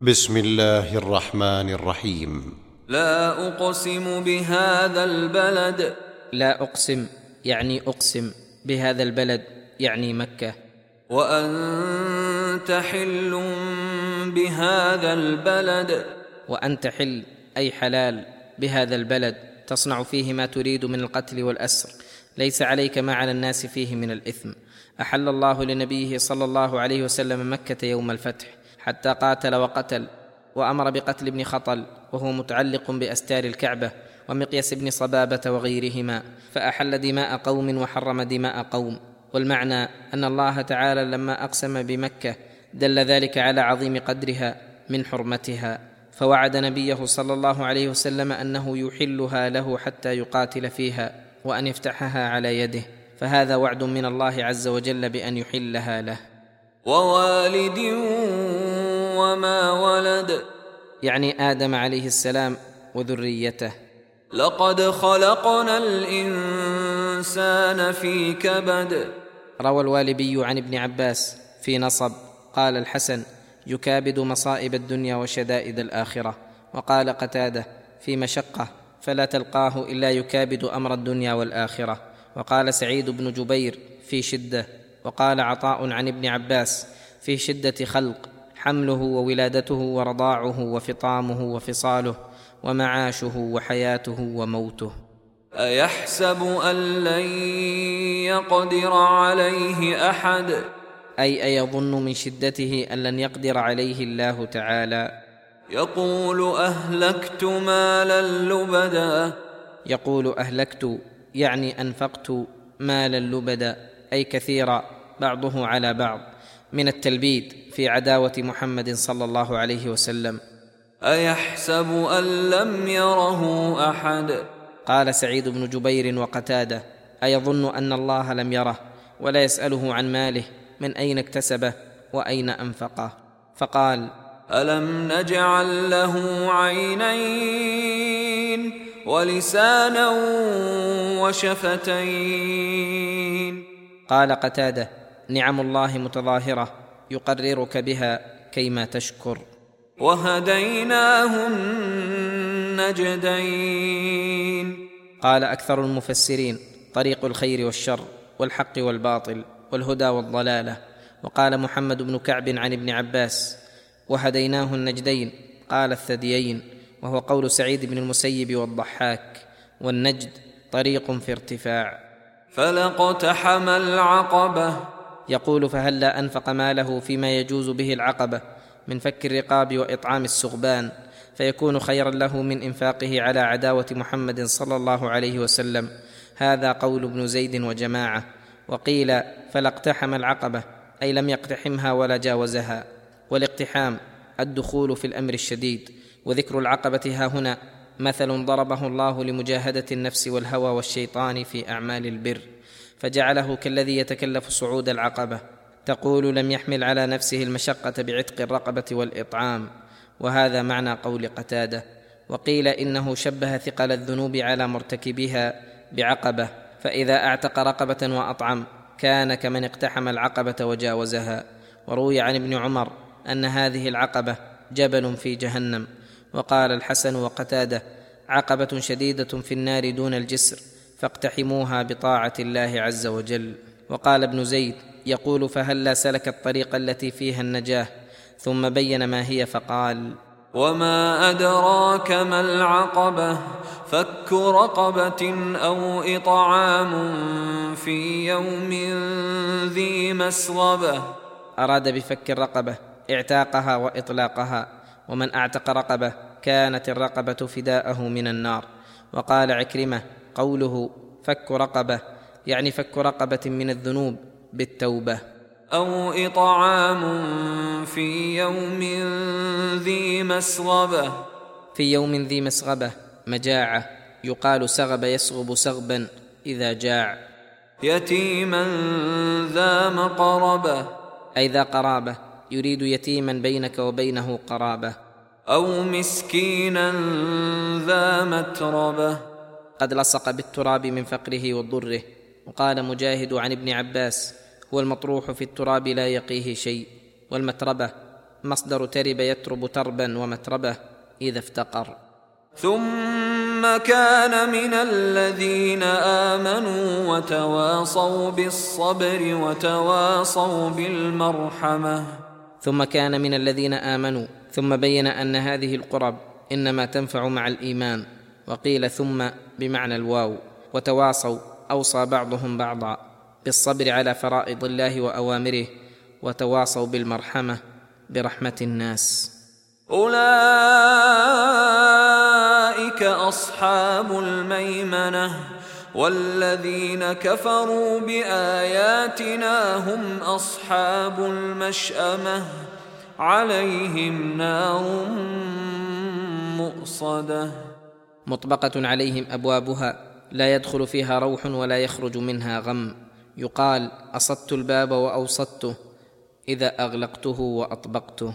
بسم الله الرحمن الرحيم. لا أقسم بهذا البلد. لا أقسم يعني أقسم بهذا البلد يعني مكة. وأنت حل بهذا البلد. وأنت حل أي حلال بهذا البلد. تصنع فيه ما تريد من القتل والأسر. ليس عليك ما على الناس فيه من الإثم. أحل الله لنبيه صلى الله عليه وسلم مكة يوم الفتح. حتى قاتل وقتل وأمر بقتل ابن خطل وهو متعلق بأستار الكعبة ومقيس بن صبابة وغيرهما فأحل دماء قوم وحرم دماء قوم. والمعنى أن الله تعالى لما أقسم بمكة دل ذلك على عظيم قدرها من حرمتها فوعد نبيه صلى الله عليه وسلم أنه يحلها له حتى يقاتل فيها وأن يفتحها على يده فهذا وعد من الله عز وجل بأن يحلها له. ووالد وما ولد. يعني آدم عليه السلام وذريته. لقد خلقنا الإنسان في كبد. روى الوالبي عن ابن عباس في نصب. قال الحسن يكابد مصائب الدنيا وشدائد الآخرة. وقال قتاده في مشقة فلا تلقاه إلا يكابد أمر الدنيا والآخرة. وقال سعيد بن جبير في شدة. وقال عطاء عن ابن عباس في شدة خلق. حمله وولادته ورضاعه وفطامه وفصاله ومعاشه وحياته وموته. أيحسب أن لن يقدر عليه أحد؟ أي أيظن من شدته أن لن يقدر عليه الله تعالى؟ يقول أهلكت مالا لبدا. يقول أهلكت يعني أنفقت مالا لبدا أي كثيرا بعضه على بعض. من التلبيد في عداوة محمد صلى الله عليه وسلم. أيحسب أن لم يره أحد؟ قال سعيد بن جبير وقتاده أيظن أن الله لم يره ولا يسأله عن ماله من أين اكتسبه وأين أنفقه؟ فقال ألم نجعل له عينين ولسانا وشفتين؟ قال قتاده نعم الله متظاهرة يقررك بها كيما تشكر. وهديناه النجدين قال أكثر المفسرين طريق الخير والشر والحق والباطل والهدى والضلالة. وقال محمد بن كعب عن ابن عباس وهديناه النجدين قال الثديين. وهو قول سعيد بن المسيب والضحاك والنجد طريق في ارتفاع. فلاقتحم العقبة. يقول فهلا أنفق ماله فيما يجوز به العقبة من فك الرقاب وإطعام السغبان فيكون خيرا له من إنفاقه على عداوة محمد صلى الله عليه وسلم؟ هذا قول ابن زيد وجماعة. وقيل فلا اقتحم العقبة أي لم يقتحمها ولا جاوزها. والاقتحام الدخول في الأمر الشديد. وذكر العقبة ها هنا مثل ضربه الله لمجاهدة النفس والهوى والشيطان في أعمال البر. فجعله كالذي يتكلف صعود العقبة. تقول لم يحمل على نفسه المشقة بعتق الرقبة والإطعام. وهذا معنى قول قتادة. وقيل إنه شبه ثقل الذنوب على مرتكبها بعقبة. فإذا أعتق رقبة وأطعم كان كمن اقتحم العقبة وجاوزها. وروي عن ابن عمر أن هذه العقبة جبل في جهنم. وقال الحسن وقتادة عقبة شديدة في النار دون الجسر. فاقتحموها بطاعة الله عز وجل. وقال ابن زيد يقول فهلا سلك الطريق التي فيها النجاة؟ ثم بين ما هي فقال وما أدراك ما العقبة؟ فك رقبة أو إطعام في يوم ذي مسغبة. أراد بفك الرقبة اعتاقها وإطلاقها. ومن أعتق رقبة كانت الرقبة فداءه من النار. وقال عكرمة قوله فك رقبة يعني فك رقبة من الذنوب بالتوبة. أو إطعام في يوم ذي مسغبة. في يوم ذي مسغبة مجاعة يقال سغب يسغب سغبا إذا جاع. يتيما ذا مقربة. أي ذا قرابة يريد يتيما بينك وبينه قرابة. أو مسكينا ذا متربة. قد لصق بالتراب من فقره وضره. وقال مجاهد عن ابن عباس هو المطروح في التراب لا يقيه شيء والمتربة مصدر ترب يترب تربا ومتربة إذا افتقر. ثم كان من الذين آمنوا وتواصوا بالصبر وتواصوا بالمرحمة. ثم كان من الذين آمنوا ثم بين أن هذه القرب إنما تنفع مع الإيمان. وقيل ثم بمعنى الواو وتواصوا أوصى بعضهم بعضا بالصبر على فرائض الله وأوامره وتواصوا بالمرحمة برحمة الناس. أولئك أصحاب الميمنة والذين كفروا بآياتنا هم أصحاب المشأمة عليهم نار مؤصدة. مطبقة عليهم أبوابها لا يدخل فيها روح ولا يخرج منها غم. يقال أصدت الباب وأوصدته إذا أغلقته وأطبقته.